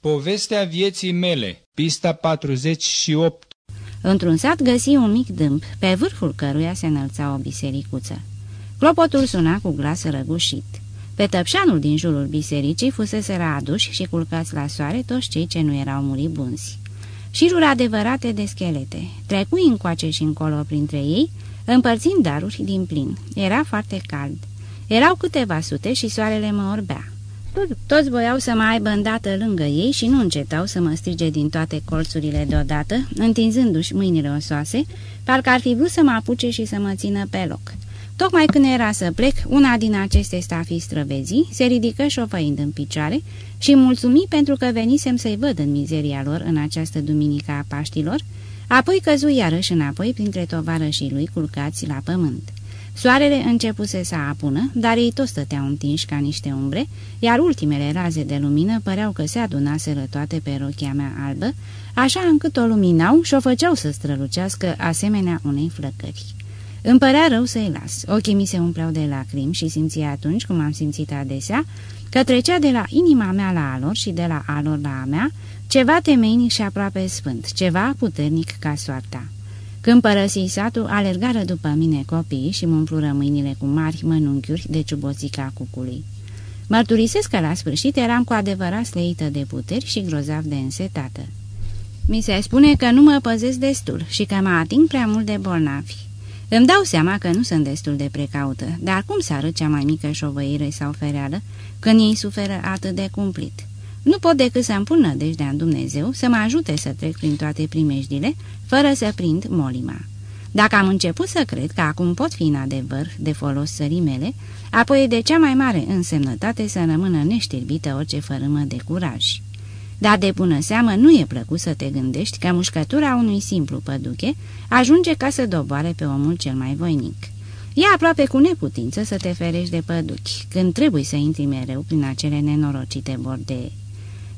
Povestea vieții mele, pista 48 Într-un sat găsi un mic dâmp, pe vârful căruia se înălța o bisericuță. Clopotul suna cu glas răgușit. Pe tăpșanul din jurul bisericii fusese aduși și culcați la soare toți cei ce nu erau muribunzi. Șiruri adevărate de schelete, trecui încoace și încolo printre ei, împărțind daruri din plin. Era foarte cald. Erau câteva sute și soarele mă orbea. Toți voiau să mă aibă îndată lângă ei și nu încetau să mă strige din toate colțurile deodată, întinzându-și mâinile osoase, parcă ar fi vrut să mă apuce și să mă țină pe loc. Tocmai când era să plec, una din aceste stafii străvezii se ridică șofăind în picioare și mulțumi pentru că venisem să-i văd în mizeria lor în această duminică a Paștilor, apoi căzu iarăși înapoi printre tovarășii lui culcați la pământ. Soarele începuse să apună, dar ei toți stăteau întinși ca niște umbre, iar ultimele raze de lumină păreau că se adunaseră toate pe rochia mea albă, așa încât o luminau și o făceau să strălucească asemenea unei flăcări. Îmi părea rău să-i las. Ochii mi se umpleau de lacrimi și simția atunci, cum am simțit adesea, că trecea de la inima mea la alor și de la alor la a mea ceva temeinic și aproape sfânt, ceva puternic ca soarta. Când părăsi satul, alergară după mine copiii și mă umplură mâinile cu mari mănunchiuri de ciuboțica cucului. Mărturisesc că la sfârșit eram cu adevărat sleită de puteri și grozav de însetată. Mi se spune că nu mă păzesc destul și că mă ating prea mult de bolnavi. Îmi dau seama că nu sunt destul de precaută, dar cum să arăt cea mai mică șovăire sau fereală când ei suferă atât de cumplit? Nu pot decât să-mi pun nădejdea în Dumnezeu să mă ajute să trec prin toate primejdile, fără să prind molima. Dacă am început să cred că acum pot fi în adevăr de folos sării mele, apoi e de cea mai mare însemnătate să rămână neștirbită orice fărâmă de curaj. Dar de bună seamă nu e plăcut să te gândești că mușcătura unui simplu păduche ajunge ca să doboare pe omul cel mai voinic. E aproape cu neputință să te ferești de păduchi, când trebuie să intri mereu prin acele nenorocite bordee.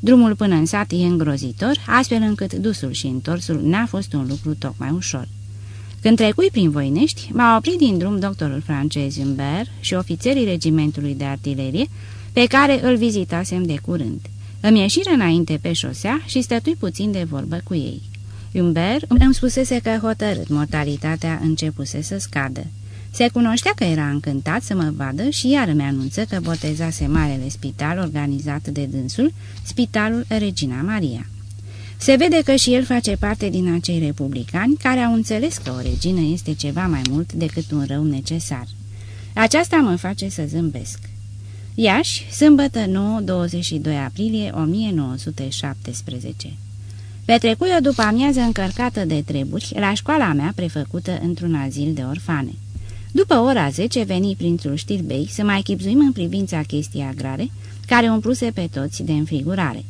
Drumul până în sat e îngrozitor, astfel încât dusul și întorsul n-a fost un lucru tocmai ușor. Când trecui prin Voinești, m-a oprit din drum doctorul francez Humbert și ofițerii regimentului de artilerie, pe care îl vizitasem de curând. Îmi ieșiră înainte pe șosea și stătui puțin de vorbă cu ei. Humbert îmi spusese că hotărât mortalitatea începuse să scadă. Se cunoștea că era încântat să mă vadă și iar mi anunță că botezase marele spital organizat de dânsul, Spitalul Regina Maria. Se vede că și el face parte din acei republicani care au înțeles că o regină este ceva mai mult decât un rău necesar. Aceasta mă face să zâmbesc. Iași, sâmbătă 9-22 aprilie 1917 Petrecui o după amiază încărcată de treburi la școala mea prefăcută într-un azil de orfane. După ora 10 veni prințul Știrbei să mai chipzuim în privința chestii agrare, care umpluse pe toți de înfigurare.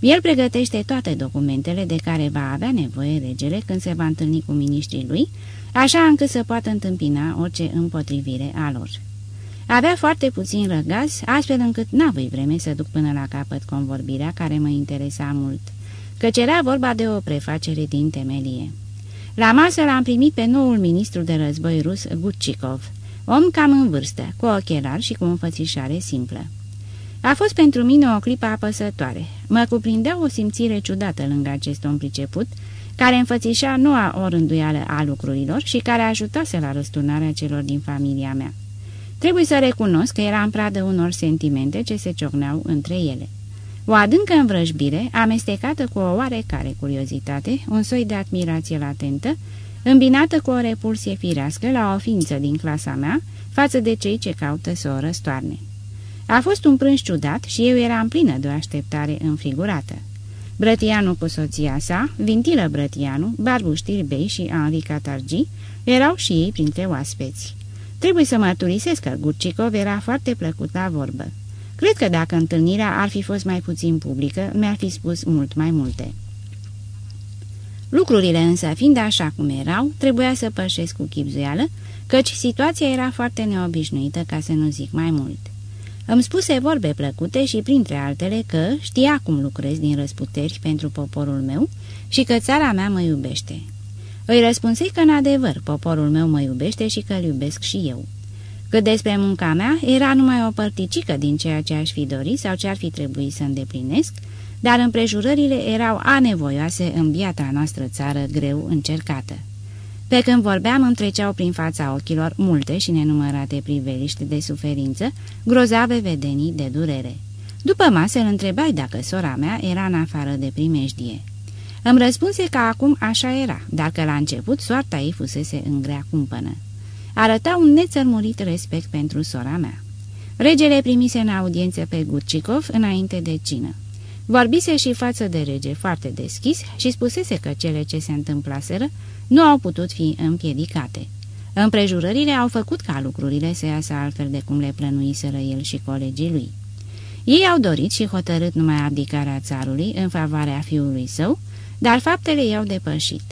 El pregătește toate documentele de care va avea nevoie regele când se va întâlni cu miniștrii lui, așa încât să poată întâmpina orice împotrivire a lor. Avea foarte puțin răgaz, astfel încât n-avui vreme să duc până la capăt convorbirea care mă interesa mult, căci era vorba de o prefacere din temelie. La masă l-am primit pe noul ministru de război rus, Gutchikov, om cam în vârstă, cu ochelari și cu o înfățișare simplă. A fost pentru mine o clipă apăsătoare. Mă cuprindea o simțire ciudată lângă acest om priceput, care înfățișa noua orânduială a lucrurilor și care ajutase la răsturnarea celor din familia mea. Trebuie să recunosc că era în pradă unor sentimente ce se ciocneau între ele. O adâncă învrăjbire, amestecată cu o oarecare curiozitate, un soi de admirație latentă, îmbinată cu o repulsie firească la o ființă din clasa mea față de cei ce caută să o răstoarne. A fost un prânz ciudat și eu eram plină de o așteptare înfigurată. Brătianu cu soția sa, Vintilă Brătianu, Barbu Știrbei și Henri Catargi erau și ei printre oaspeți. Trebuie să mărturisesc că Gurcicov era foarte plăcut la vorbă. Cred că dacă întâlnirea ar fi fost mai puțin publică, mi-ar fi spus mult mai multe. Lucrurile însă, fiind așa cum erau, trebuia să pășesc cu chipzuială, căci situația era foarte neobișnuită, ca să nu zic mai mult. Îmi spuse vorbe plăcute și, printre altele, că știa cum lucrez din răsputeri pentru poporul meu și că țara mea mă iubește. Îi răspunsei că, în adevăr, poporul meu mă iubește și că îl iubesc și eu. Cât despre munca mea, era numai o părticică din ceea ce aș fi dorit sau ce ar fi trebuit să îndeplinesc, dar împrejurările erau anevoioase în biatra noastră țară greu încercată. Pe când vorbeam, îmi treceau prin fața ochilor multe și nenumărate priveliști de suferință, grozave vedenii de durere. După masă îl întrebai dacă sora mea era în afară de primejdie. Îmi răspunse că acum așa era, dar că la început soarta ei fusese în grea cumpănă. Arăta un nețărmurit respect pentru sora mea. Regele primise în audiență pe Gurcicov înainte de cină. Vorbise și față de rege foarte deschis și spusese că cele ce se întâmplaseră nu au putut fi împiedicate. Împrejurările au făcut ca lucrurile să iasă altfel de cum le plănuiseră el și colegii lui. Ei au dorit și hotărât numai abdicarea țarului în favoarea fiului său, dar faptele i-au depășit.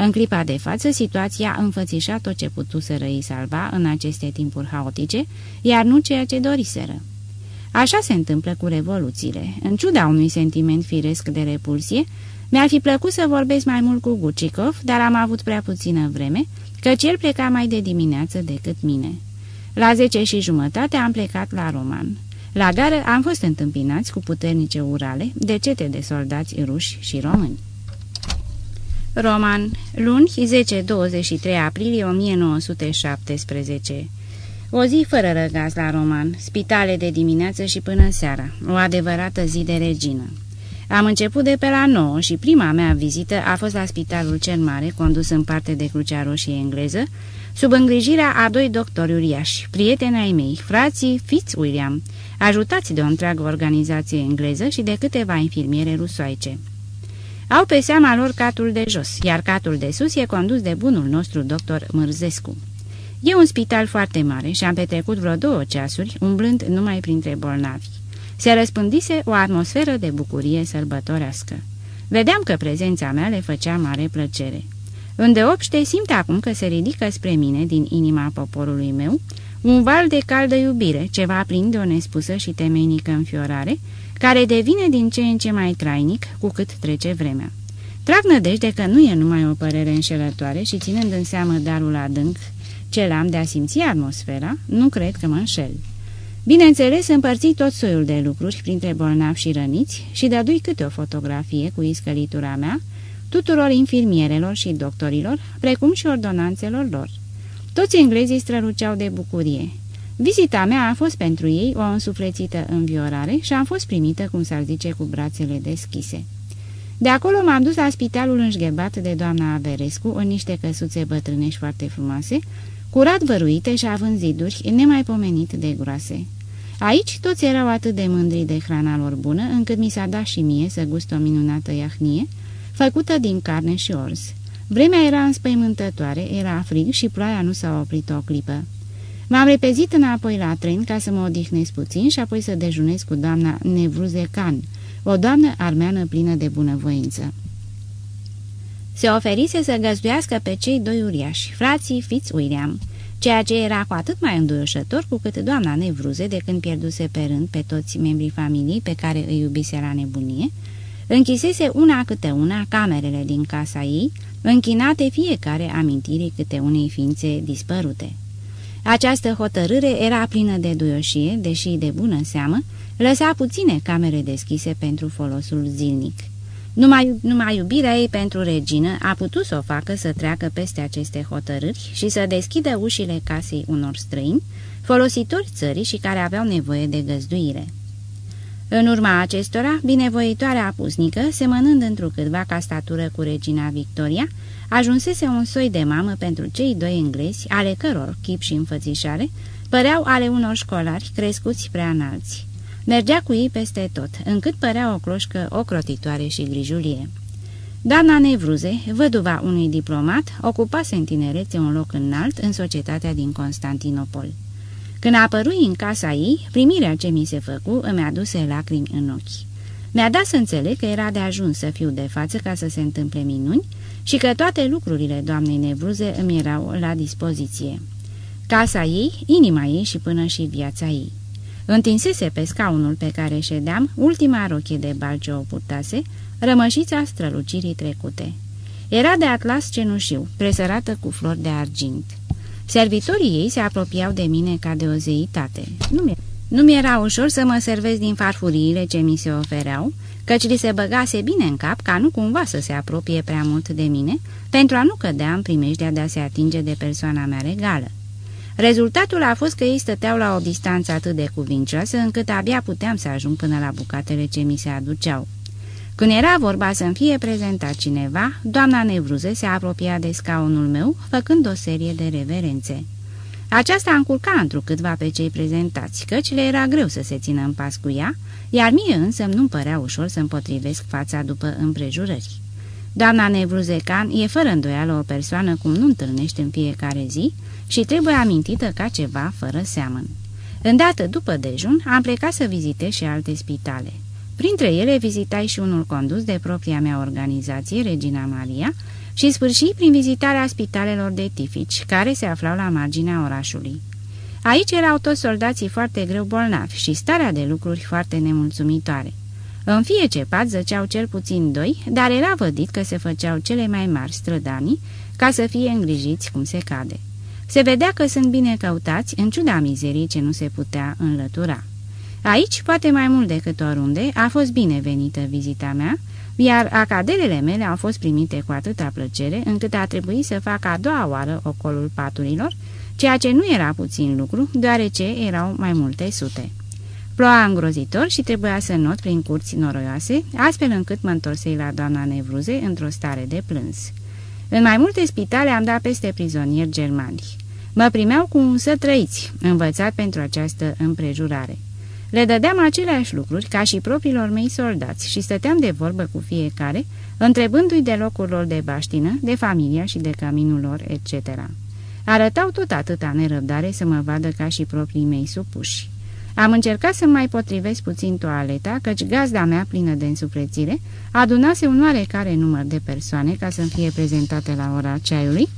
În clipa de față, situația înfățișa tot ce putuseră îi salva în aceste timpuri haotice, iar nu ceea ce doriseră. Așa se întâmplă cu revoluțiile. În ciuda unui sentiment firesc de repulsie, mi-ar fi plăcut să vorbesc mai mult cu Gucicov, dar am avut prea puțină vreme, căci el pleca mai de dimineață decât mine. La zece și jumătate am plecat la Roman. La gară am fost întâmpinați cu puternice urale de cete de soldați ruși și români. Roman, luni, 10-23 aprilie 1917 O zi fără răgaz la Roman, spitale de dimineață și până seara, o adevărată zi de regină. Am început de pe la 9 și prima mea vizită a fost la spitalul cel mare, condus în parte de Crucea Roșie engleză, sub îngrijirea a doi doctori uriași, prieteni ai mei, frații Fitzwilliam, ajutați de o întreagă organizație engleză și de câteva infirmiere rusoaice. Au pe seama lor catul de jos, iar catul de sus e condus de bunul nostru doctor Mârzescu. E un spital foarte mare și am petrecut vreo două ceasuri umblând numai printre bolnavi. Se răspândise o atmosferă de bucurie sărbătorească. Vedeam că prezența mea le făcea mare plăcere. Îndeopște simt acum că se ridică spre mine din inima poporului meu un val de caldă iubire, ceva plin de o nespusă și temeinică înfiorare, care devine din ce în ce mai trainic cu cât trece vremea. Trag nădejde că nu e numai o părere înșelătoare și ținând în seamă darul adânc ce l-am de a simți atmosfera, nu cred că mă înșel. Bineînțeles, împărți tot soiul de lucruri printre bolnavi și răniți și dădui câte o fotografie cu iscălitura mea tuturor infirmierelor și doctorilor, precum și ordonanțelor lor. Toți englezii străluceau de bucurie. Vizita mea a fost pentru ei o însuflețită înviorare și am fost primită, cum s-ar zice, cu brațele deschise. De acolo m-am dus la spitalul înșghebat de doamna Averescu în niște căsuțe bătrânești foarte frumoase, curat văruite și având ziduri nemaipomenit de groase. Aici toți erau atât de mândri de hrana lor bună, încât mi s-a dat și mie să gust o minunată iahnie, făcută din carne și orz. Vremea era înspăimântătoare, era frig și ploaia nu s-a oprit o clipă. M-am repezit înapoi la tren ca să mă odihnesc puțin și apoi să dejunez cu doamna Nevruzecan, o doamnă armeană plină de bunăvoință. Se oferise să găzduiască pe cei doi uriași, frații Fitzwilliam, ceea ce era cu atât mai înduioșător cu cât doamna Nevruze, de când pierduse pe rând pe toți membrii familiei pe care îi iubise la nebunie, închisese una câte una camerele din casa ei, închinate fiecare amintirii câte unei ființe dispărute. Această hotărâre era plină de duioșie, deși de bună seamă, lăsa puține camere deschise pentru folosul zilnic. Numai, numai iubirea ei pentru regină a putut să o facă să treacă peste aceste hotărâri și să deschidă ușile casei unor străini, folositori țării și care aveau nevoie de găzduire. În urma acestora, binevoitoarea apusnică, semănând întrucâtva ca statură cu regina Victoria, ajunsese un soi de mamă pentru cei doi englezi, ale căror chip și înfățișare păreau ale unor școlari crescuți prea înalți. Mergea cu ei peste tot, încât părea o cloșcă ocrotitoare și grijulie. Doamna Nevruze, văduva unui diplomat, ocupase în tinerețe un loc înalt în societatea din Constantinopol. Când a apărut în casa ei, primirea ce mi se făcu îmi aduse lacrimi în ochi. Mi-a dat să înțeleg că era de ajuns să fiu de față ca să se întâmple minuni și că toate lucrurile doamnei Nevruze îmi erau la dispoziție. Casa ei, inima ei și până și viața ei. Întinsese pe scaunul pe care ședeam ultima rochie de bal ce o purtase, rămășița strălucirii trecute. Era de atlas cenușiu, presărată cu flori de argint. Servitorii ei se apropiau de mine ca de o zeitate. Nu mi, nu mi era ușor să mă servesc din farfuriile ce mi se ofereau, căci li se băgase bine în cap ca nu cumva să se apropie prea mult de mine, pentru a nu cădea în primejdea de a se atinge de persoana mea regală. Rezultatul a fost că ei stăteau la o distanță atât de cuvincioasă încât abia puteam să ajung până la bucatele ce mi se aduceau. Când era vorba să-mi fie prezentat cineva, doamna Nevruze se apropia de scaunul meu, făcând o serie de reverențe. Aceasta încurca întrucâtva pe cei prezentați, căci le era greu să se țină în pas cu ea, iar mie însă nu-mi părea ușor să împotrivesc fața după împrejurări. Doamna Nevruzecan e fără îndoială o persoană cum nu întâlnești în fiecare zi și trebuie amintită ca ceva fără seamăn. Îndată după dejun am plecat să vizitez și alte spitale. Printre ele vizitai și unul condus de propria mea organizație, Regina Maria, și sfârși prin vizitarea spitalelor de tifici, care se aflau la marginea orașului. Aici erau toți soldații foarte greu bolnavi și starea de lucruri foarte nemulțumitoare. În fie ce pat zăceau cel puțin doi, dar era vădit că se făceau cele mai mari strădanii ca să fie îngrijiți cum se cade. Se vedea că sunt bine căutați în ciuda mizerii ce nu se putea înlătura. Aici, poate mai mult decât oriunde, a fost binevenită vizita mea, iar acadelele mele au fost primite cu atâta plăcere, încât a trebuit să fac a doua oară ocolul paturilor, ceea ce nu era puțin lucru, deoarece erau mai multe sute. Ploua îngrozitor și trebuia să not prin curți noroioase, astfel încât mă întorsei la doamna Nevruze într-o stare de plâns. În mai multe spitale am dat peste prizonieri germani. Mă primeau cu un să trăiți, învățat pentru această împrejurare. Le dădeam aceleași lucruri ca și propriilor mei soldați și stăteam de vorbă cu fiecare, întrebându-i de locul lor de baștină, de familia și de caminul lor, etc. Arătau tot atâta nerăbdare să mă vadă ca și proprii mei supuși. Am încercat să mai potrivesc puțin toaleta, căci gazda mea, plină de însuprețire, adunase un oarecare număr de persoane ca să-mi fie prezentate la ora ceaiului,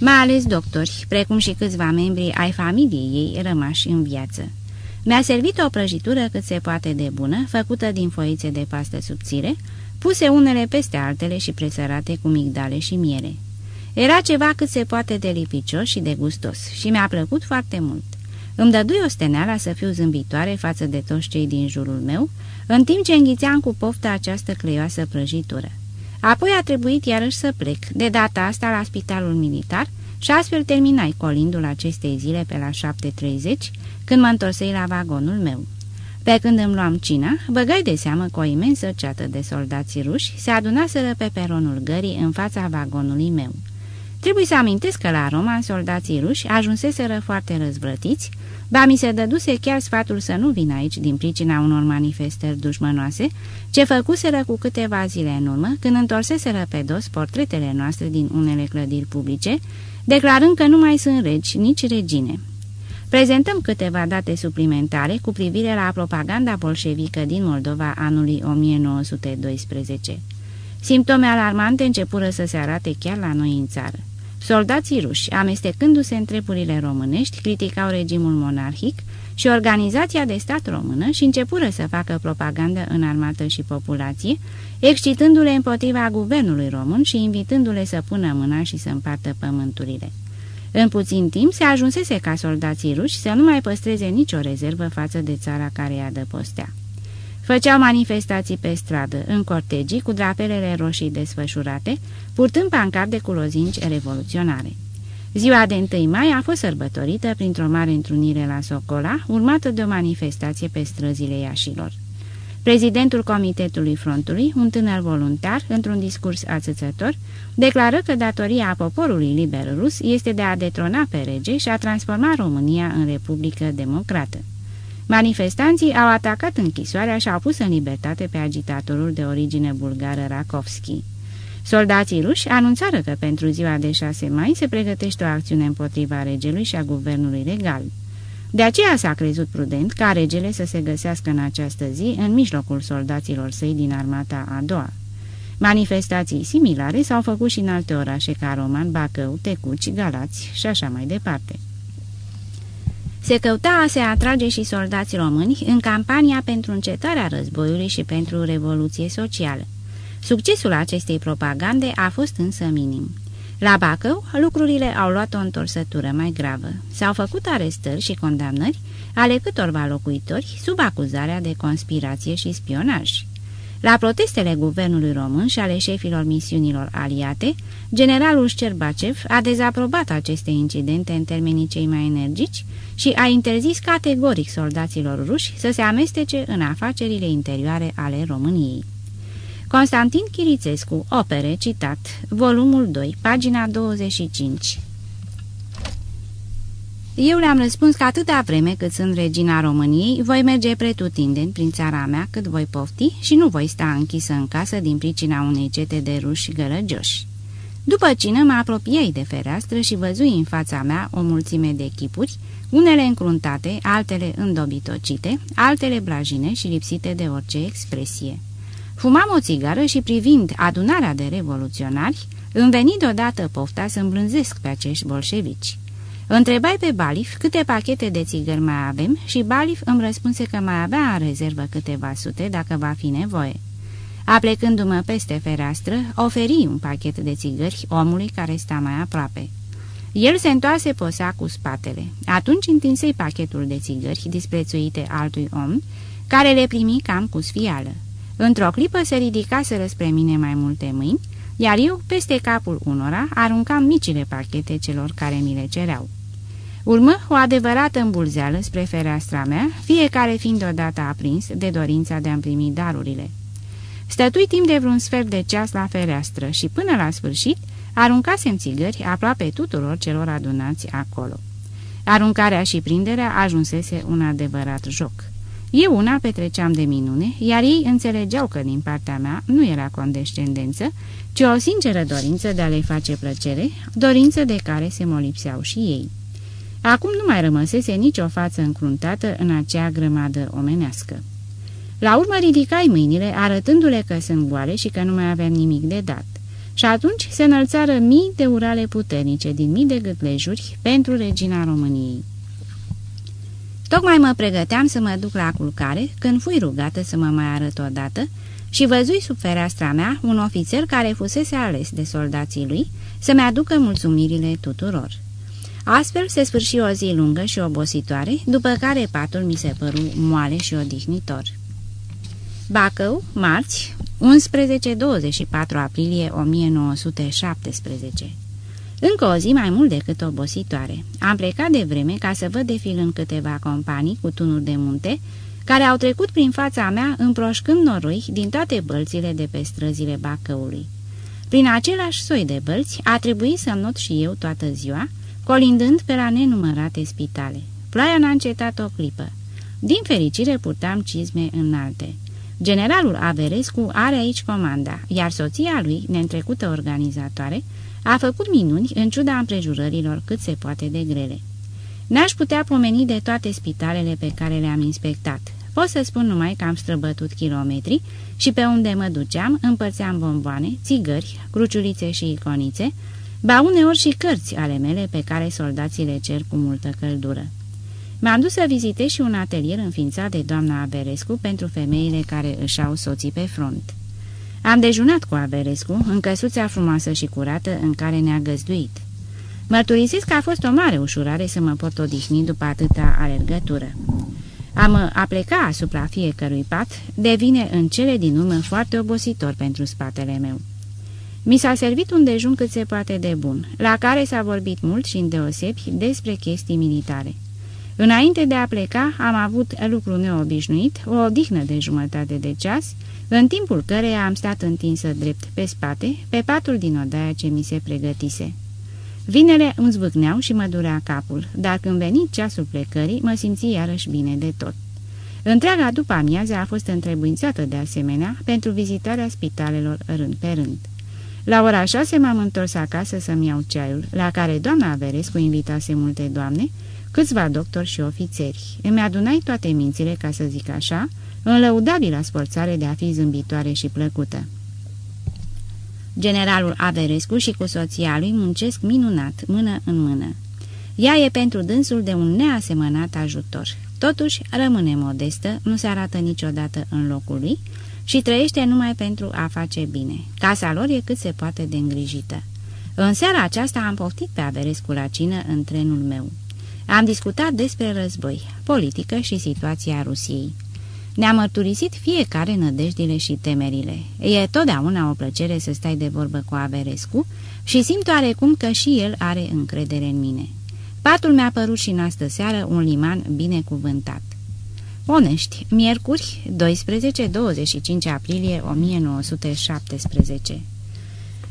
mai ales doctori, precum și câțiva membri ai familiei ei rămași în viață. Mi-a servit o prăjitură cât se poate de bună, făcută din foițe de pastă subțire, puse unele peste altele și presărate cu migdale și miere. Era ceva cât se poate de lipicios și de gustos și mi-a plăcut foarte mult. Îmi dădui o steneala să fiu zâmbitoare față de toți cei din jurul meu, în timp ce înghițeam cu poftă această cleioasă prăjitură. Apoi a trebuit iarăși să plec, de data asta la spitalul militar, și astfel terminai colindul acestei zile pe la 7.30, când mă întorsei la vagonul meu. Pe când îmi luam cina, băgai de seamă că o imensă ceată de soldați ruși se adunaseră pe peronul gării în fața vagonului meu. Trebuie să amintesc că la Roma soldații ruși ajunseseră foarte răzvrătiți, ba mi se dăduse chiar sfatul să nu vin aici din pricina unor manifestări dușmănoase, ce făcuseră cu câteva zile în urmă, când întorseseră pe dos portretele noastre din unele clădiri publice, declarând că nu mai sunt regi, nici regine. Prezentăm câteva date suplimentare cu privire la propaganda bolșevică din Moldova anului 1912. Simptome alarmante începură să se arate chiar la noi în țară. Soldații ruși, amestecându-se în treburile românești, criticau regimul monarhic și organizația de stat română și începură să facă propagandă în armată și populație, excitându-le împotriva guvernului român și invitându-le să pună mâna și să împartă pământurile. În puțin timp se ajunsese ca soldații ruși să nu mai păstreze nicio rezervă față de țara care i-a dăpostea. Făceau manifestații pe stradă, în cortegii, cu drapelele roșii desfășurate, purtând pancarde cu lozinci revoluționare. Ziua de 1 mai a fost sărbătorită printr-o mare întrunire la Socola, urmată de o manifestație pe străzile Iașilor. Prezidentul Comitetului Frontului, un tânăr voluntar, într-un discurs ațățător, declară că datoria poporului liber rus este de a detrona pe rege și a transforma România în Republică Democrată. Manifestanții au atacat închisoarea și au pus în libertate pe agitatorul de origine bulgară Rakovski. Soldații ruși anunțară că pentru ziua de 6 mai se pregătește o acțiune împotriva regelui și a guvernului legal. De aceea s-a crezut prudent ca regele să se găsească în această zi în mijlocul soldaților săi din armata a doua. Manifestații similare s-au făcut și în alte orașe ca Roman, Bacău, Tecuci, Galați și așa mai departe. Se căuta a se atrage și soldați români în campania pentru încetarea războiului și pentru revoluție socială. Succesul acestei propagande a fost însă minim. La Bacău, lucrurile au luat o întorsătură mai gravă. S-au făcut arestări și condamnări ale câtorva locuitori sub acuzarea de conspirație și spionaj. La protestele guvernului român și ale șefilor misiunilor aliate, generalul Șcerbacev a dezaprobat aceste incidente în termenii cei mai energici și a interzis categoric soldaților ruși să se amestece în afacerile interioare ale României. Constantin Chirițescu, opere, citat, volumul 2, pagina 25 Eu le-am răspuns că atâta vreme cât sunt regina României, voi merge pretutindeni prin țara mea cât voi pofti și nu voi sta închisă în casă din pricina unei cete de ruși gălăgioși. După cină mă apropiei de fereastră și văzui în fața mea o mulțime de chipuri, unele încruntate, altele îndobitocite, altele blajine și lipsite de orice expresie. Fumam o țigară și privind adunarea de revoluționari, îmi veni deodată pofta să îmblânzesc pe acești bolșevici. Întrebai pe Balif câte pachete de țigări mai avem și Balif îmi răspunse că mai avea în rezervă câteva sute dacă va fi nevoie. Aplecându-mă peste fereastră, oferi un pachet de țigări omului care sta mai aproape. El se întoarse posa cu spatele. Atunci întinsei pachetul de țigări disprețuite altui om, care le primi cam cu sfială. Într-o clipă se ridicaseră spre mine mai multe mâini, iar eu, peste capul unora, aruncam micile pachete celor care mi le cereau. Urmă o adevărată îmbulzeală spre fereastra mea, fiecare fiind odată aprins de dorința de a-mi primi darurile. Stătui timp de vreun sfert de ceas la fereastră și până la sfârșit aruncasem țigări aproape tuturor celor adunați acolo. Aruncarea și prinderea ajunsese un adevărat joc. Eu una petreceam de minune, iar ei înțelegeau că din partea mea nu era condescendență, ci o sinceră dorință de a le face plăcere, dorință de care se molipseau și ei. Acum nu mai rămăsese nicio față încruntată în acea grămadă omenească. La urmă ridicai mâinile, arătându-le că sunt goale și că nu mai avem nimic de dat. Și atunci se înălțară mii de urale puternice din mii de gâtlejuri pentru regina României. Tocmai mă pregăteam să mă duc la culcare, când fui rugată să mă mai arăt odată și văzui sub fereastra mea un ofițer care fusese ales de soldații lui să-mi aducă mulțumirile tuturor. Astfel se sfârși o zi lungă și obositoare, după care patul mi se păru moale și odihnitor. Bacău, marți, 11-24 aprilie 1917 încă o zi mai mult decât obositoare. Am plecat de vreme ca să văd defilând câteva companii cu tunuri de munte, care au trecut prin fața mea împroșcând noroi din toate bălțile de pe străzile Bacăului. Prin același soi de bălți a trebuit să not și eu toată ziua, colindând pe la nenumărate spitale. Ploaia n-a încetat o clipă. Din fericire purtam cizme înalte. Generalul Averescu are aici comanda, iar soția lui, neîntrecută organizatoare, a făcut minuni în ciuda împrejurărilor cât se poate de grele. N-aș putea pomeni de toate spitalele pe care le-am inspectat. Pot să spun numai că am străbătut kilometri și pe unde mă duceam împărțeam bomboane, țigări, cruciulițe și iconițe, ba uneori și cărți ale mele pe care soldații le cer cu multă căldură. M-am dus să vizitez și un atelier înființat de doamna Averescu pentru femeile care își au soții pe front. Am dejunat cu Averescu în căsuța frumoasă și curată în care ne-a găzduit. Mărturisesc că a fost o mare ușurare să mă pot odihni după atâta alergătură. Am a pleca asupra fiecărui pat devine în cele din urmă foarte obositor pentru spatele meu. Mi s-a servit un dejun cât se poate de bun, la care s-a vorbit mult și îndeosebi despre chestii militare. Înainte de a pleca, am avut lucru neobișnuit, o odihnă de jumătate de ceas, în timpul căreia am stat întinsă drept pe spate, pe patul din odaia ce mi se pregătise. Vinele îmi zvâcneau și mă durea capul, dar când veni ceasul plecării, mă simți iarăși bine de tot. Întreaga după amiază a fost întrebuințată de asemenea pentru vizitarea spitalelor rând pe rând. La ora șase m-am întors acasă să-mi iau ceaiul, la care doamna Averescu invitase multe doamne, câțiva doctori și ofițeri. Îmi adunai toate mințile, ca să zic așa, în lăudabilă sforțare de a fi zâmbitoare și plăcută. Generalul Averescu și cu soția lui muncesc minunat, mână în mână. Ea e pentru dânsul de un neasemănat ajutor. Totuși, rămâne modestă, nu se arată niciodată în locul lui și trăiește numai pentru a face bine. Casa lor e cât se poate de îngrijită. În seara aceasta am poftit pe Averescu la cină în trenul meu. Am discutat despre război, politică și situația Rusiei. Ne-a mărturisit fiecare nădejdile și temerile. E totdeauna o plăcere să stai de vorbă cu Averescu și simt oarecum că și el are încredere în mine. Patul mi-a părut și în astă seară un liman binecuvântat. Onești, miercuri, 12-25 aprilie 1917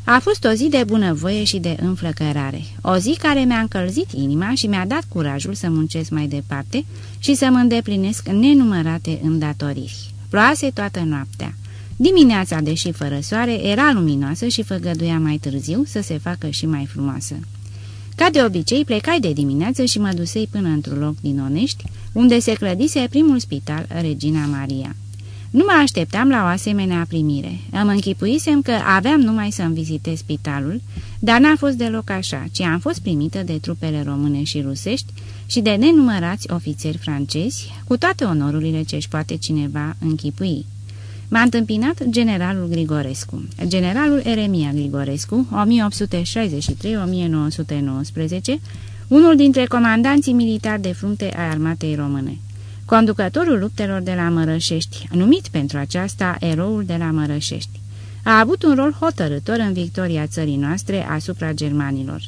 A fost o zi de bunăvoie și de înflăcărare, o zi care mi-a încălzit inima și mi-a dat curajul să muncesc mai departe și să mă îndeplinesc nenumărate îndatoriri. Ploase toată noaptea. Dimineața, deși fără soare, era luminoasă și făgăduia mai târziu să se facă și mai frumoasă. Ca de obicei, plecai de dimineață și mă dusei până într-un loc din Onești, unde se clădise primul spital Regina Maria. Nu mă așteptam la o asemenea primire. Am închipuisem că aveam numai să-mi vizitez spitalul, dar n-a fost deloc așa, ci am fost primită de trupele române și rusești și de nenumărați ofițeri francezi, cu toate onorurile ce își poate cineva închipui. M-a întâmpinat generalul Grigorescu. Generalul Eremia Grigorescu, 1863-1919, unul dintre comandanții militari de frunte ai armatei române. Conducătorul luptelor de la Mărășești, numit pentru aceasta eroul de la Mărășești, a avut un rol hotărător în victoria țării noastre asupra germanilor.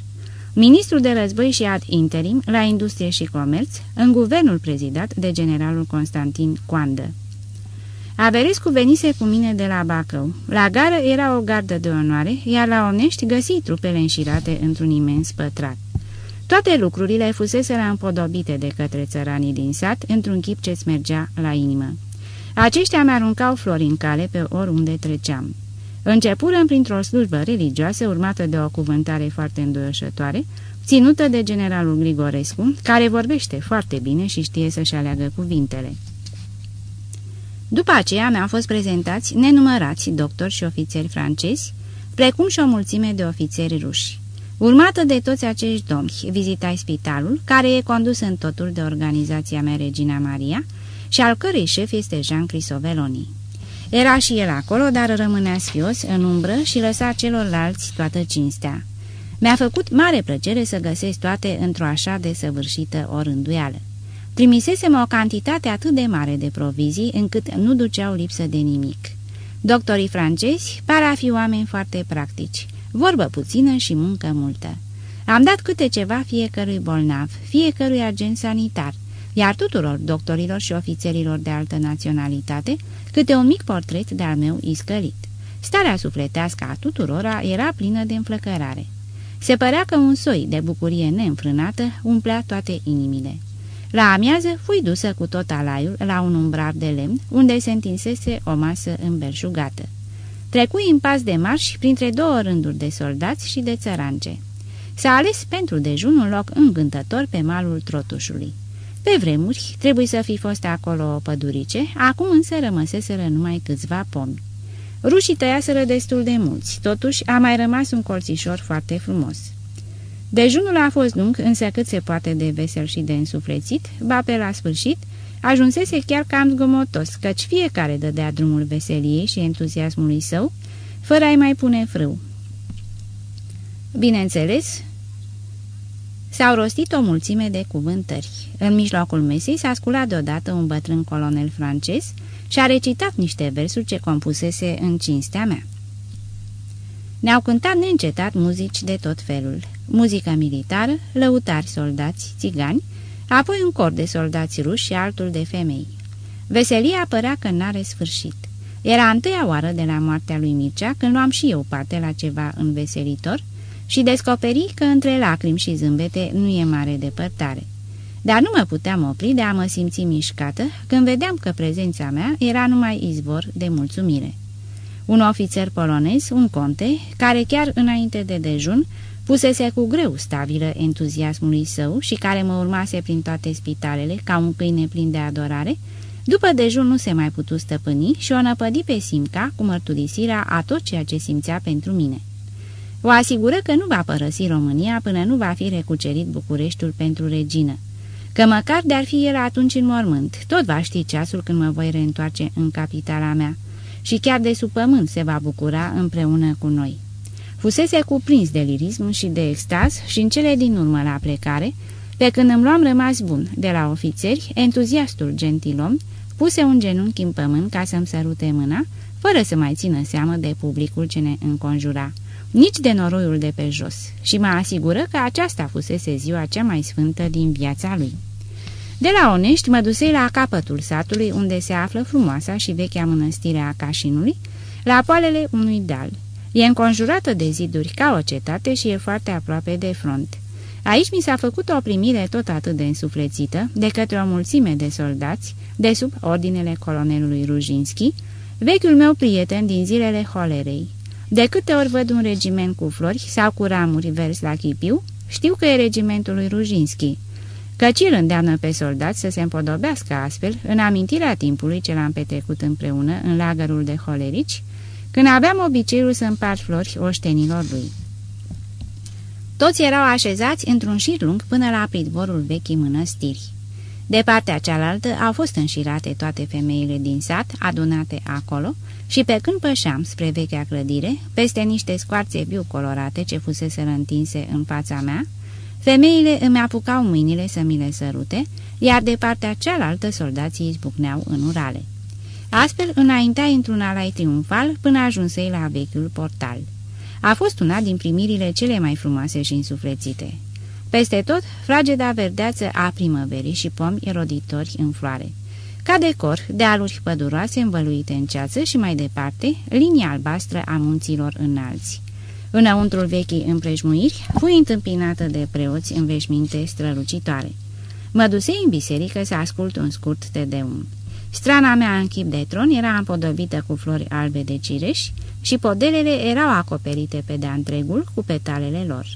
Ministrul de război și ad interim la industrie și comerț, în guvernul prezidat de generalul Constantin Coandă. Averescu venise cu mine de la Bacău. La gară era o gardă de onoare, iar la Onești găsi trupele înșirate într-un imens pătrat. Toate lucrurile fusese împodobite de către țăranii din sat, într-un chip ce-ți mergea la inimă. Aceștia mi-aruncau flori în cale pe oriunde treceam. Începurăm printr-o slujbă religioasă urmată de o cuvântare foarte îndoioșătoare, ținută de generalul Grigorescu, care vorbește foarte bine și știe să-și aleagă cuvintele. După aceea mi-au fost prezentați nenumărați doctori și ofițeri francezi, precum și o mulțime de ofițeri ruși. Urmată de toți acești domni, vizitai spitalul, care e condus în totul de organizația mea Regina Maria și al cărei șef este Jean Crisoveloni. Era și el acolo, dar rămânea sfios în umbră și lăsa celorlalți toată cinstea. Mi-a făcut mare plăcere să găsesc toate într-o așa de săvârșită orânduială. Trimisesem o cantitate atât de mare de provizii încât nu duceau lipsă de nimic. Doctorii francezi par a fi oameni foarte practici, vorbă puțină și muncă multă. Am dat câte ceva fiecărui bolnav, fiecărui agent sanitar, iar tuturor doctorilor și ofițerilor de altă naționalitate, câte un mic portret de-al meu iscălit. Starea sufletească a tuturora era plină de înflăcărare. Se părea că un soi de bucurie neînfrânată umplea toate inimile. La amiază fui dusă cu tot alaiul la un umbrar de lemn, unde se întinsese o masă îmbelșugată. Trecui în pas de marș printre două rânduri de soldați și de țărance. S-a ales pentru dejun un loc încântător pe malul trotușului. Pe vremuri trebuie să fi fost acolo o pădurice, acum însă rămăseseră numai câțiva pomi. Rușii tăiaseră destul de mulți, totuși a mai rămas un colțișor foarte frumos. Dejunul a fost lung, însă cât se poate de vesel și de însuflețit, ba pe la sfârșit, ajunsese chiar cam zgomotos, căci fiecare dădea drumul veseliei și entuziasmului său, fără a-i mai pune frâu. Bineînțeles, s-au rostit o mulțime de cuvântări. În mijlocul mesei s-a sculat deodată un bătrân colonel francez și a recitat niște versuri ce compusese în cinstea mea. Ne-au cântat neîncetat muzici de tot felul. Muzică militară, lăutari soldați, țigani, apoi un cor de soldați ruși și altul de femei. Veselia părea că n-are sfârșit. Era întâia oară de la moartea lui Mircea când luam și eu parte la ceva înveselitor și descoperi că între lacrimi și zâmbete nu e mare depărtare. Dar nu mă puteam opri de a mă simți mișcată când vedeam că prezența mea era numai izvor de mulțumire un ofițer polonez, un conte, care chiar înainte de dejun pusese cu greu stabilă entuziasmului său și care mă urmase prin toate spitalele ca un câine plin de adorare, după dejun nu se mai putu stăpâni și o năpădi pe Simca cu mărturisirea a tot ceea ce simțea pentru mine. O asigură că nu va părăsi România până nu va fi recucerit Bucureștiul pentru regină, că măcar de-ar fi el atunci în mormânt, tot va ști ceasul când mă voi reîntoarce în capitala mea, și chiar de sub pământ se va bucura împreună cu noi. Fusese cuprins de lirism și de extaz și în cele din urmă la plecare, pe când îmi luam rămas bun de la ofițeri, entuziastul gentilom puse un genunchi în pământ ca să-mi sărute mâna, fără să mai țină seamă de publicul ce ne înconjura, nici de noroiul de pe jos, și mă asigură că aceasta fusese ziua cea mai sfântă din viața lui. De la Onești mă dusei la capătul satului, unde se află frumoasa și vechea mănăstire a Cașinului, la poalele unui deal. E înconjurată de ziduri ca o cetate și e foarte aproape de front. Aici mi s-a făcut o primire tot atât de însuflețită de către o mulțime de soldați de sub ordinele colonelului Rujinski, vechiul meu prieten din zilele holerei. De câte ori văd un regiment cu flori sau cu ramuri verzi la chipiu, știu că e regimentul lui Rujinski, căci îl îndeamnă pe soldați să se împodobească astfel în amintirea timpului ce l-am petrecut împreună în lagărul de holerici, când aveam obiceiul să împart flori oștenilor lui. Toți erau așezați într-un șir lung până la pridvorul vechii mănăstiri. De partea cealaltă au fost înșirate toate femeile din sat, adunate acolo, și pe când pășeam spre vechea clădire, peste niște scoarțe viu colorate ce fusese întinse în fața mea, femeile îmi apucau mâinile să mi le sărute, iar de partea cealaltă soldații izbucneau în urale. Astfel înaintea într-un alai triumfal până ajunsei la vechiul portal. A fost una din primirile cele mai frumoase și însuflețite. Peste tot, frageda verdeață a primăverii și pomi eroditori în floare. Ca decor, dealuri păduroase învăluite în ceață și mai departe, linia albastră a munților înalți. Înăuntrul vechii împrejmuiri, fui întâmpinată de preoți în veșminte strălucitoare. Mă dusei în biserică să ascult un scurt tedeum. Strana mea în chip de tron era împodobită cu flori albe de cireș și podelele erau acoperite pe de-a întregul cu petalele lor.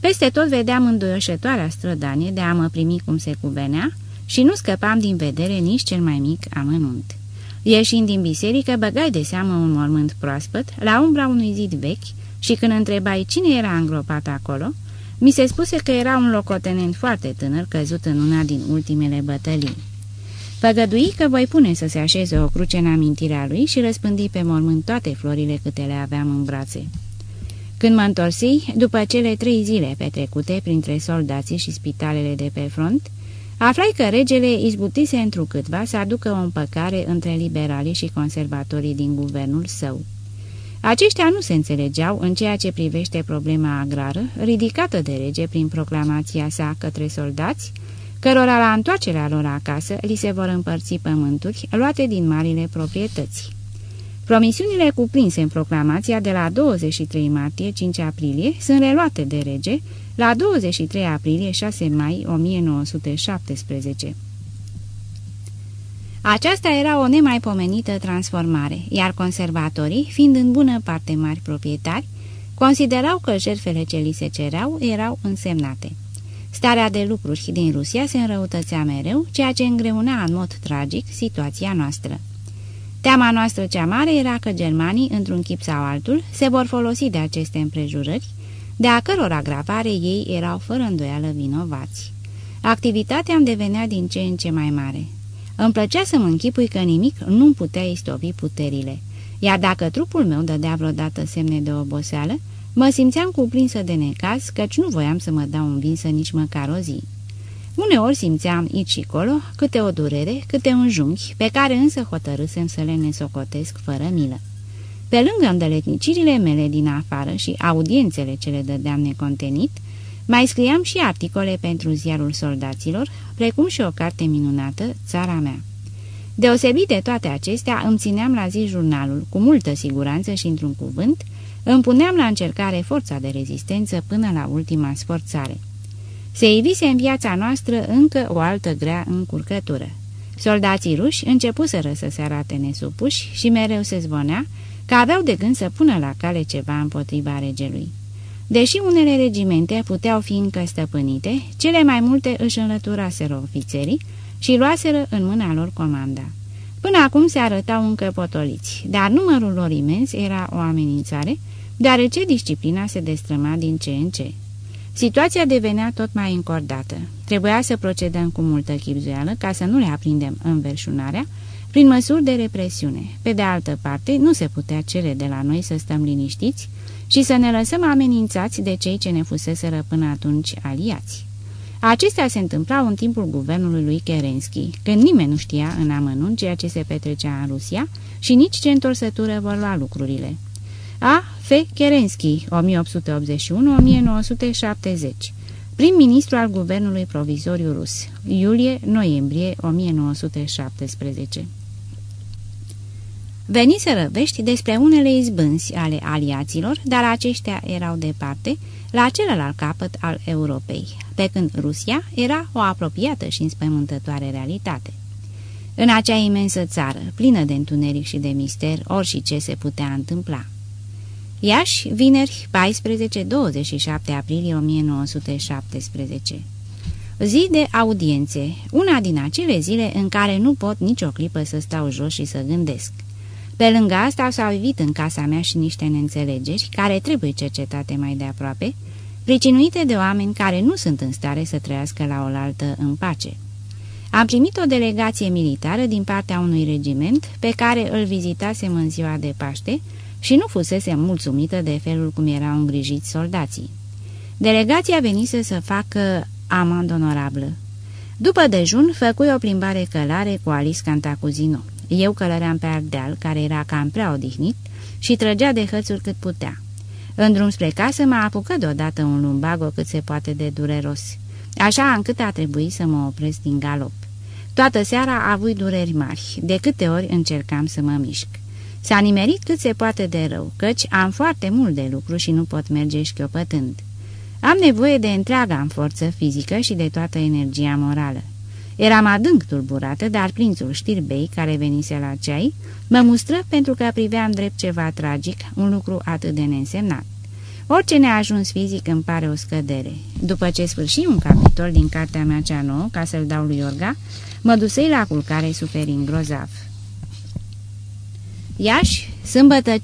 Peste tot vedeam îndoioșătoarea strădanie de a mă primi cum se cuvenea și nu scăpam din vedere nici cel mai mic amănunt. Ieșind din biserică, băgai de seamă un mormânt proaspăt, la umbra unui zid vechi, și când întrebai cine era îngropat acolo, mi se spuse că era un locotenent foarte tânăr căzut în una din ultimele bătălii. Făgădui că voi pune să se așeze o cruce în amintirea lui și răspândi pe mormânt toate florile câte le aveam în brațe. Când mă întorsi, după cele trei zile petrecute printre soldații și spitalele de pe front, aflai că regele izbutise întrucâtva să aducă o împăcare între liberalii și conservatorii din guvernul său. Aceștia nu se înțelegeau în ceea ce privește problema agrară, ridicată de rege prin proclamația sa către soldați, cărora la întoarcerea lor acasă li se vor împărți pământuri luate din marile proprietăți. Promisiunile cuprinse în proclamația de la 23 martie-5 aprilie sunt reluate de rege la 23 aprilie-6 mai 1917. Aceasta era o nemaipomenită transformare, iar conservatorii, fiind în bună parte mari proprietari, considerau că jertfele ce li se cereau erau însemnate. Starea de lucruri din Rusia se înrăutățea mereu, ceea ce îngreuna în mod tragic situația noastră. Teama noastră cea mare era că germanii, într-un chip sau altul, se vor folosi de aceste împrejurări, de a căror agravare ei erau fără îndoială vinovați. Activitatea îmi devenea din ce în ce mai mare. Îmi plăcea să mă închipui că nimic nu putea istopi puterile, iar dacă trupul meu dădea vreodată semne de oboseală, mă simțeam cuprinsă de necaz, căci nu voiam să mă dau învinsă nici măcar o zi. Uneori simțeam aici și colo câte o durere, câte un junghi, pe care însă hotărâsem să le nesocotesc fără milă. Pe lângă îndeletnicirile mele din afară și audiențele ce le dădeam necontenit, mai scriam și articole pentru ziarul soldaților, precum și o carte minunată, Țara mea. Deosebit de toate acestea, îmi țineam la zi jurnalul, cu multă siguranță și într-un cuvânt, îmi puneam la încercare forța de rezistență până la ultima sforțare. Se ivise în viața noastră încă o altă grea încurcătură. Soldații ruși începuseră să se arate nesupuși și mereu se zvonea că aveau de gând să pună la cale ceva împotriva regelui. Deși unele regimente puteau fi încă stăpânite, cele mai multe își înlăturaseră ofițerii și luaseră în mâna lor comanda. Până acum se arătau încă potoliți, dar numărul lor imens era o amenințare, deoarece disciplina se destrăma din ce în ce. Situația devenea tot mai încordată. Trebuia să procedăm cu multă chipzuială ca să nu le aprindem înverșunarea, prin măsuri de represiune. Pe de altă parte, nu se putea cere de la noi să stăm liniștiți și să ne lăsăm amenințați de cei ce ne fuseseră până atunci aliați. Acestea se întâmplau în timpul guvernului lui Kerensky, când nimeni nu știa în amănunt ceea ce se petrecea în Rusia și nici ce întorsătură vor lua lucrurile. A. F. Kerensky, 1881-1970 prim-ministru al guvernului provizoriu rus, iulie-noiembrie 1917. Veniseră vești despre unele izbânzi ale aliaților, dar aceștia erau departe, la celălalt capăt al Europei, pe când Rusia era o apropiată și înspăimântătoare realitate. În acea imensă țară, plină de întuneric și de mister, ori și ce se putea întâmpla. Iași, vineri, 14-27 aprilie 1917 Zi de audiențe, una din acele zile în care nu pot nicio clipă să stau jos și să gândesc. Pe lângă asta s-au evit în casa mea și niște neînțelegeri care trebuie cercetate mai de aproape, pricinuite de oameni care nu sunt în stare să trăiască la oaltă în pace. Am primit o delegație militară din partea unui regiment pe care îl vizitasem în ziua de Paște, și nu fusese mulțumită de felul cum erau îngrijiți soldații. Delegația venise să facă amand onorabilă. După dejun, făcui o plimbare călare cu Alice Cantacuzino. Eu călăream pe Ardeal, care era cam prea odihnit, și trăgea de hățuri cât putea. În drum spre casă mă apucă deodată un lumbago cât se poate de dureros, așa încât a trebuit să mă opresc din galop. Toată seara a avut dureri mari, de câte ori încercam să mă mișc. S-a nimerit cât se poate de rău, căci am foarte mult de lucru și nu pot merge șchiopătând. Am nevoie de întreaga în forță fizică și de toată energia morală. Eram adânc tulburată, dar prințul știrbei, care venise la ceai, mă mustră pentru că priveam drept ceva tragic, un lucru atât de neînsemnat. Orice neajuns fizic îmi pare o scădere. După ce sfârși un capitol din cartea mea cea nouă, ca să-l dau lui Orga, mă dusei la culcare suferind grozav. Iași, sâmbătă 15-28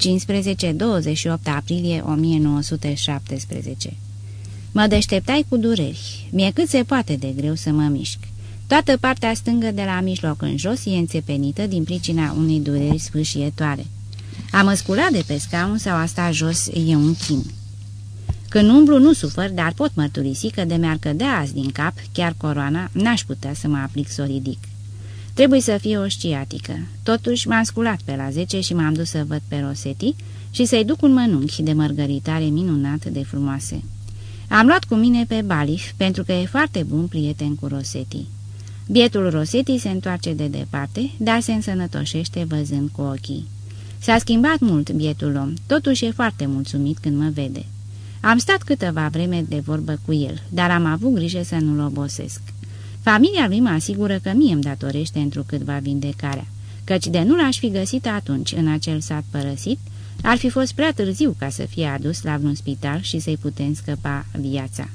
aprilie 1917 Mă deșteptai cu dureri. Mie cât se poate de greu să mă mișc. Toată partea stângă de la mijloc în jos e înțepenită din pricina unei dureri sfâșietoare. Am sculat de pe scaun sau asta jos e un chin. Când umblu nu sufăr, dar pot mărturisi că de mi-ar cădea azi din cap, chiar coroana, n-aș putea să mă aplic să o ridic. Trebuie să fie o știatică. Totuși m-am sculat pe la 10 și m-am dus să văd pe Rosetti și să-i duc un mănunchi de mărgăritare minunat de frumoase. Am luat cu mine pe Balif pentru că e foarte bun prieten cu Rosetti. Bietul Rosetti se întoarce de departe, dar se însănătoșește văzând cu ochii. S-a schimbat mult bietul om, totuși e foarte mulțumit când mă vede. Am stat câteva vreme de vorbă cu el, dar am avut grijă să nu-l obosesc. Familia lui mă asigură că mie îmi datorește întrucâtva vindecarea, căci de nu l-aș fi găsit atunci în acel sat părăsit, ar fi fost prea târziu ca să fie adus la vreun spital și să-i putem scăpa viața.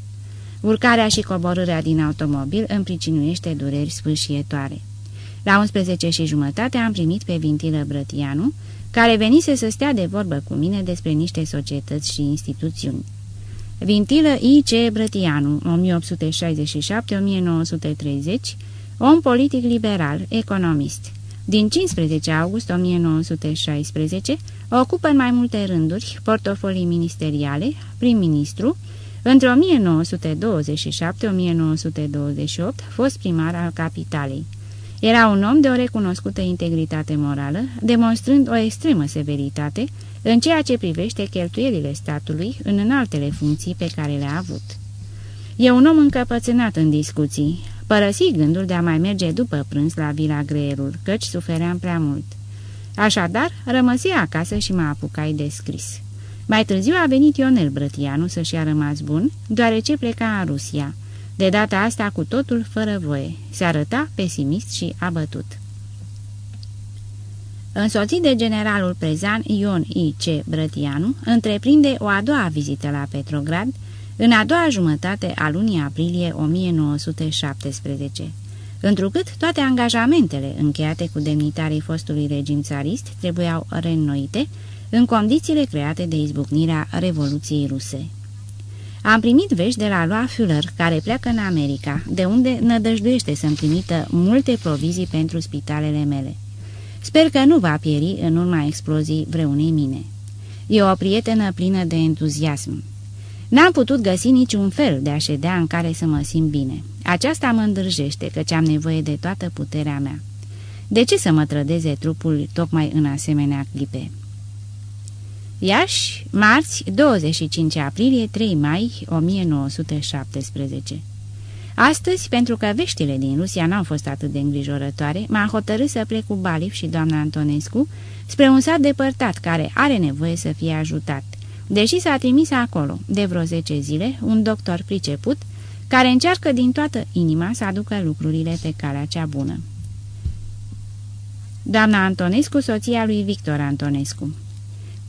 Urcarea și coborârea din automobil îmi pricinuiește dureri sfârșietoare. La 11 și jumătate am primit pe Vintilă Brătianu, care venise să stea de vorbă cu mine despre niște societăți și instituțiuni. Vintilă I.C. Brătianu, 1867-1930, om politic liberal, economist. Din 15 august 1916, ocupă în mai multe rânduri portofolii ministeriale, prim-ministru, între 1927-1928 fost primar al capitalei. Era un om de o recunoscută integritate morală, demonstrând o extremă severitate în ceea ce privește cheltuielile statului în înaltele funcții pe care le-a avut. E un om încăpățânat în discuții, părăsi gândul de a mai merge după prânz la Vila Greerul, căci sufeream prea mult. Așadar, rămăsi acasă și mă apucai de scris. Mai târziu a venit Ionel Brătianu să-și a rămas bun, deoarece pleca în Rusia. De data asta cu totul fără voie. Se arăta pesimist și abătut. Însoțit de generalul prezan Ion I. C. Brătianu, întreprinde o a doua vizită la Petrograd, în a doua jumătate a lunii aprilie 1917. Întrucât toate angajamentele încheiate cu demnitarii fostului regim țarist trebuiau reînnoite în condițiile create de izbucnirea Revoluției Ruse. Am primit vești de la Lua Fuller, care pleacă în America, de unde nădăjduiește să-mi trimită multe provizii pentru spitalele mele. Sper că nu va pieri în urma explozii vreunei mine. E o prietenă plină de entuziasm. N-am putut găsi niciun fel de a ședea în care să mă simt bine. Aceasta mă îndrăjește, căci am nevoie de toată puterea mea. De ce să mă trădeze trupul tocmai în asemenea clipe? Iași, marți, 25 aprilie, 3 mai 1917 Astăzi, pentru că veștile din Rusia n-au fost atât de îngrijorătoare, m-am hotărât să plec cu Balif și doamna Antonescu spre un sat depărtat care are nevoie să fie ajutat, deși s-a trimis acolo, de vreo 10 zile, un doctor priceput, care încearcă din toată inima să aducă lucrurile pe calea cea bună. Doamna Antonescu, soția lui Victor Antonescu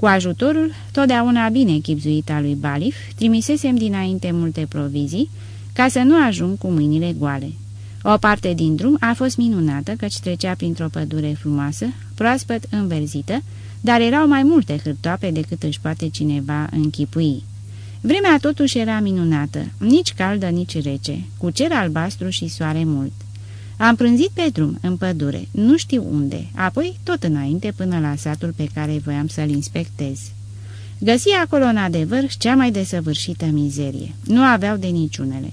Cu ajutorul, totdeauna bine chipzuit al lui Balif, trimisesem dinainte multe provizii, ca să nu ajung cu mâinile goale. O parte din drum a fost minunată, căci trecea printr-o pădure frumoasă, proaspăt înverzită, dar erau mai multe hârtoape decât își poate cineva închipui. Vremea totuși era minunată, nici caldă, nici rece, cu cer albastru și soare mult. Am prânzit pe drum, în pădure, nu știu unde, apoi tot înainte până la satul pe care voiam să-l inspectez. Găsi acolo în adevăr cea mai desăvârșită mizerie. Nu aveau de niciunele.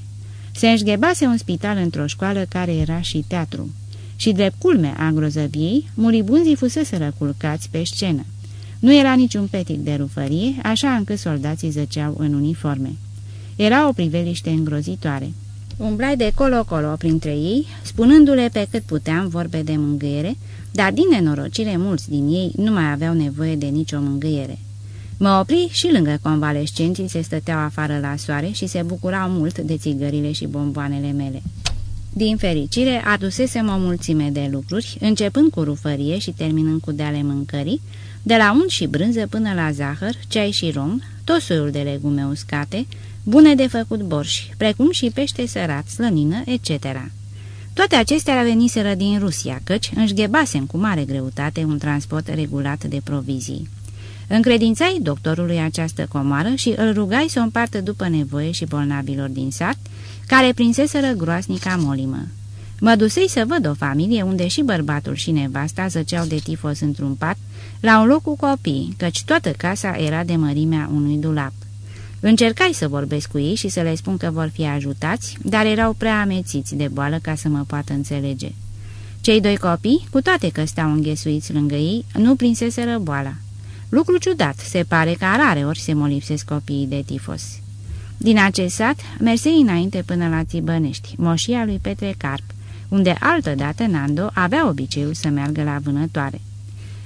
Se înșghebase un spital într-o școală care era și teatru. Și drept culme a grozăviei, muribunzii fusese răculcați pe scenă. Nu era niciun petic de rufărie, așa încât soldații zăceau în uniforme. Era o priveliște îngrozitoare. Umblai de colo-colo printre ei, spunându-le pe cât puteam vorbe de mângâiere, dar din nenorocire mulți din ei nu mai aveau nevoie de nicio mângâiere. Mă opri și lângă convalescenții se stăteau afară la soare și se bucurau mult de țigările și bomboanele mele. Din fericire, adusesem o mulțime de lucruri, începând cu rufărie și terminând cu deale mâncării, de la unt și brânză până la zahăr, ceai și rom, tot soiul de legume uscate, bune de făcut borș, precum și pește sărat, slănină, etc. Toate acestea veniseră din Rusia, căci înșghebasem cu mare greutate un transport regulat de provizii. Încredințai doctorului această comară și îl rugai să o împartă după nevoie și bolnavilor din sat, care prinseseră groasnica molimă. Mă dusei să văd o familie unde și bărbatul și nevasta zăceau de tifos într-un pat, la un loc cu copii, căci toată casa era de mărimea unui dulap. Încercai să vorbesc cu ei și să le spun că vor fi ajutați, dar erau prea amețiți de boală ca să mă poată înțelege. Cei doi copii, cu toate că stau înghesuiți lângă ei, nu prinseseră boala. Lucru ciudat, se pare că rare ori se molipsesc copiii de tifos. Din acest sat, mersei înainte până la Țibănești, moșia lui Petre Carp, unde altădată Nando avea obiceiul să meargă la vânătoare.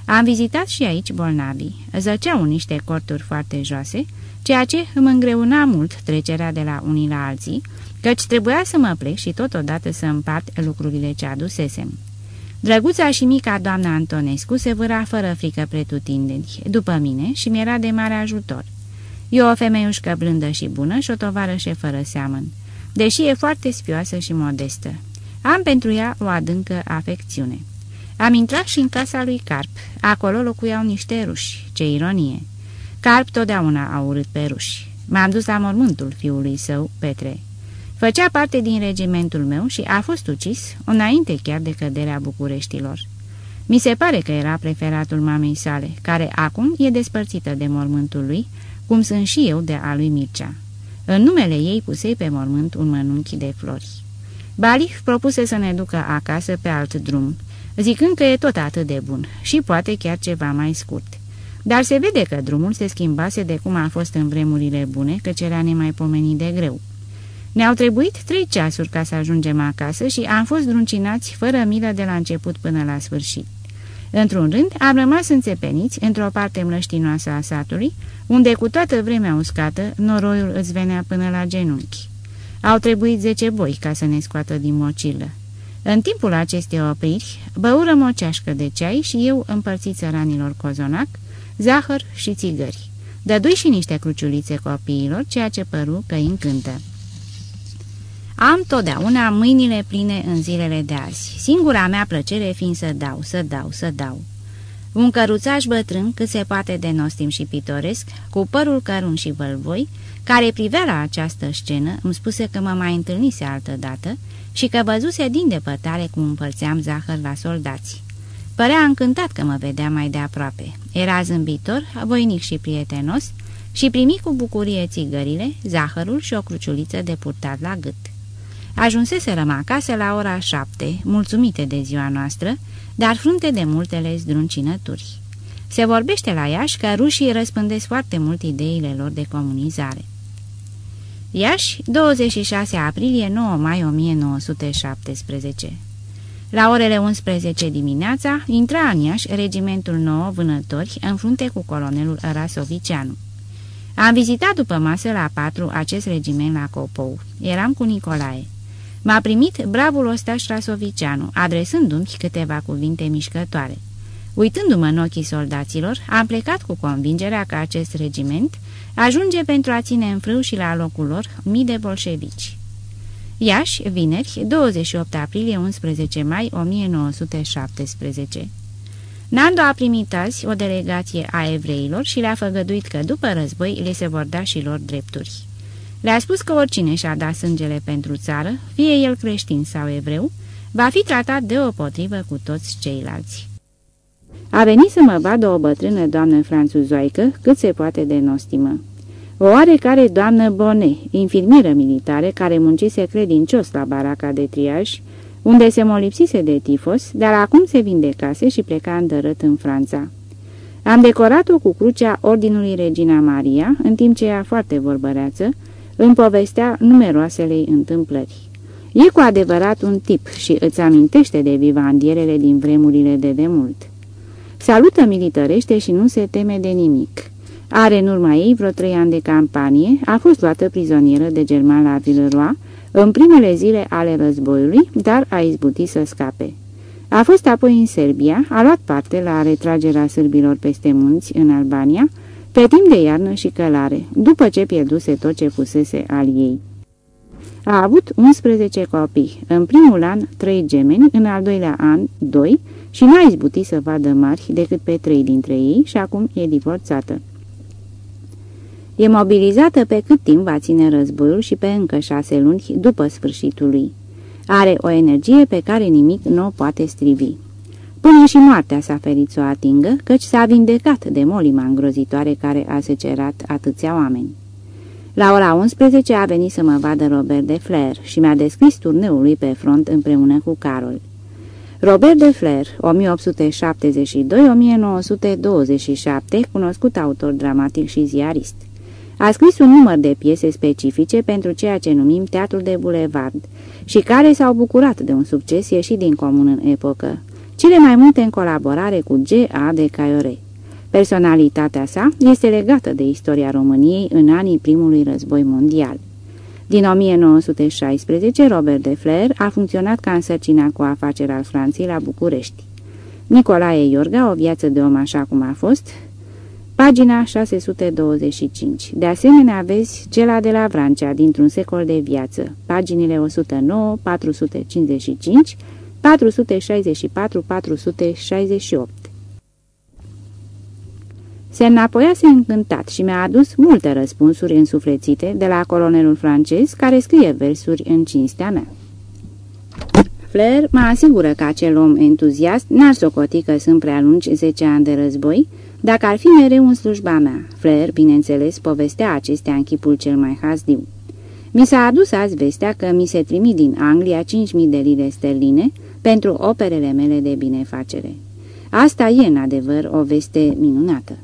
Am vizitat și aici bolnavii. Zăceau niște corturi foarte joase, ceea ce îmi îngreuna mult trecerea de la unii la alții, căci trebuia să mă plec și totodată să împart lucrurile ce adusesem. Drăguța și mica doamna Antonescu se vâra fără frică pretutindeni, după mine și mi-era de mare ajutor. Eu o femeiușcă blândă și bună și o tovarășe fără seamăn, deși e foarte spioasă și modestă. Am pentru ea o adâncă afecțiune. Am intrat și în casa lui Carp. Acolo locuiau niște ruși. Ce ironie! Carp totdeauna a urât pe ruși. M-am dus la mormântul fiului său, Petre. Făcea parte din regimentul meu și a fost ucis înainte chiar de căderea Bucureștilor. Mi se pare că era preferatul mamei sale, care acum e despărțită de mormântul lui, cum sunt și eu de a lui Mircea. În numele ei pusei pe mormânt un mănunchi de flori. Balif propuse să ne ducă acasă pe alt drum, zicând că e tot atât de bun și poate chiar ceva mai scurt. Dar se vede că drumul se schimbase de cum a fost în vremurile bune, că era nemaipomenit de greu. Ne-au trebuit trei ceasuri ca să ajungem acasă și am fost druncinați fără milă de la început până la sfârșit. Într-un rând, am rămas înțepeniți într-o parte mlăștinoasă a satului, unde cu toată vremea uscată, noroiul îți venea până la genunchi. Au trebuit zece boi ca să ne scoată din mocilă. În timpul acestei opriri, băurăm o ceașcă de ceai și eu împărțit țăranilor cozonac, zahăr și țigări. Dădui și niște cruciulițe copiilor, ceea ce păru că îi încântă. Am totdeauna mâinile pline în zilele de azi, singura mea plăcere fiind să dau, să dau, să dau. Un căruțaș bătrân, cât se poate de nostim și pitoresc, cu părul cărun și vălvoi, care privea la această scenă, îmi spuse că mă mai întâlnise altă dată și că văzuse din depărtare cum împărțeam zahăr la soldați. Părea încântat că mă vedea mai de aproape. Era zâmbitor, voinic și prietenos și primi cu bucurie țigările, zahărul și o cruciuliță de purtat la gât. Ajunseserăm acasă la ora șapte, mulțumite de ziua noastră, dar frunte de multele zdruncinături. Se vorbește la Iași că rușii răspândesc foarte mult ideile lor de comunizare. Iași, 26 aprilie 9 mai 1917 La orele 11 dimineața, intra în Iași regimentul 9 vânători în frunte cu colonelul Rasovicianu. Am vizitat după masă la 4 acest regiment la Copou. Eram cu Nicolae. M-a primit bravul ostaș Rasovicianu, adresându-mi câteva cuvinte mișcătoare. Uitându-mă în ochii soldaților, am plecat cu convingerea că acest regiment ajunge pentru a ține în frâu și la locul lor mii de bolșevici. Iași, vineri, 28 aprilie 11 mai 1917 Nando a primit azi o delegație a evreilor și le-a făgăduit că după război le se vor da și lor drepturi. Le-a spus că oricine și-a dat sângele pentru țară, fie el creștin sau evreu, va fi tratat deopotrivă cu toți ceilalți. A venit să mă vadă o bătrână doamnă franțuzoică, cât se poate de nostimă. O oarecare doamnă Bone, infirmieră militare, care muncise credincios la baraca de triaj, unde se molipsise de tifos, dar acum se vindecase și pleca îndărât în Franța. Am decorat-o cu crucea Ordinului Regina Maria, în timp ce ea foarte vorbăreață, îmi povestea numeroasele întâmplări. E cu adevărat un tip și îți amintește de vivandierele din vremurile de demult. Salută militărește și nu se teme de nimic. Are în urma ei vreo trei ani de campanie, a fost luată prizonieră de german la Villeroy în primele zile ale războiului, dar a izbutit să scape. A fost apoi în Serbia, a luat parte la retragerea sârbilor peste munți în Albania, pe timp de iarnă și călare, după ce pierduse tot ce fusese al ei. A avut 11 copii, în primul an 3 gemeni, în al doilea an 2 și n-a izbutit să vadă mari decât pe trei dintre ei și acum e divorțată. E mobilizată pe cât timp va ține războiul și pe încă șase luni după sfârșitul lui. Are o energie pe care nimic nu o poate strivi. Până și moartea s-a ferit să o atingă, căci s-a vindecat de molima îngrozitoare care a secerat atâția oameni. La ora 11 a venit să mă vadă Robert de Flair și mi-a descris turneul lui pe front împreună cu Carol. Robert de Flair, 1872-1927, cunoscut autor dramatic și ziarist. A scris un număr de piese specifice pentru ceea ce numim teatrul de bulevard și care s-au bucurat de un succes ieșit din comun în epocă, cele mai multe în colaborare cu G.A. de Caiore. Personalitatea sa este legată de istoria României în anii primului război mondial. Din 1916, Robert de Flair a funcționat ca însărcinat cu afaceri al Franței la București. Nicolae Iorga, o viață de om așa cum a fost, pagina 625. De asemenea, vezi cela de la Vrancea, dintr-un secol de viață, paginile 109, 455, 464-468. Se înapoiase încântat și mi-a adus multe răspunsuri însuflețite de la colonelul francez care scrie versuri în cinstea mea. Flair mă asigură că acel om entuziast n-ar socoti că sunt prea lungi 10 ani de război, dacă ar fi mereu în slujba mea. Flair, bineînțeles, povestea acestea în chipul cel mai hazdiu. Mi s-a adus azi vestea că mi se trimit din Anglia 5.000 de lire sterline pentru operele mele de binefacere. Asta e, în adevăr, o veste minunată.